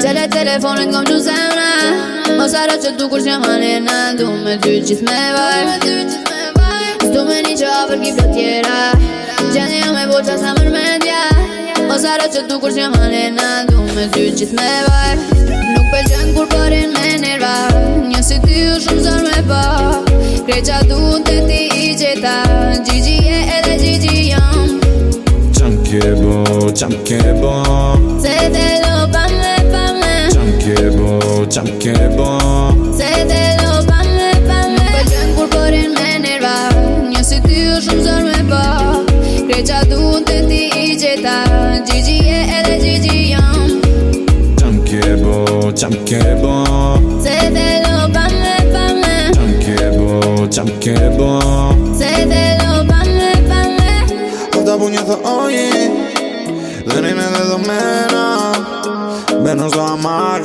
Qele telefonin kom që zemre Më sara që tu kur që ma nena Du me ty qis me vaj Du me një që afer ki plët tjera Gjeni jo me voqa sa mër me dja Më që tu kur që ma nena Du me ty qis me vaj Nuk pe qen kur përin me nerva Një si ty u shumë zor me pa Kreqa du të ti i gjeta Gjigi e edhe gjigi jam Qam bo, qam bo Se dhe qam ke bo Se dhe do pale, pale Më pëllën kur përin me nerva Një si ty o shumë zër me bo po. Kreqa du të ti i gjeta Gjigi e edhe gjigi jam Qam ke bo, qam ke bo Se te do pale, pale Qam ke bo, qam ke bo Se te do pale, pale Ota bu një të oji Dhe një me dhe do mena Menos do amar,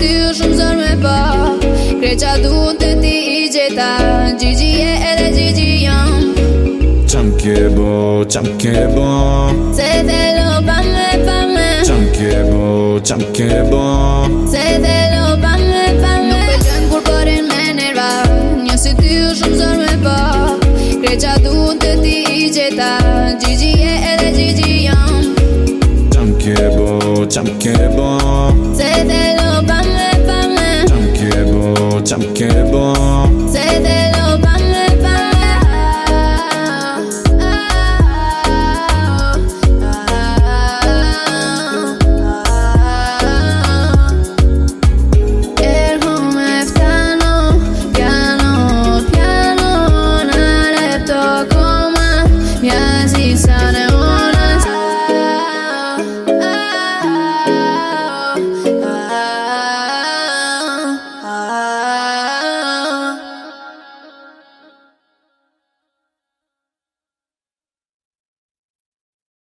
ty shumë zër me pa po. Kre qa du të ti i gjeta Gjigi e edhe gjigi jam Qam kebo, qam kebo Se dhe lo pa me pa me Qam kebo, Se dhe lo pa me Nuk pe gjën kur përin me nerva Një si ty shumë zër me pa po. Kre qa du të ti i gjeta Gjigi e edhe gjigi jam Qam kebo, qam kebo Se dhe lo pa me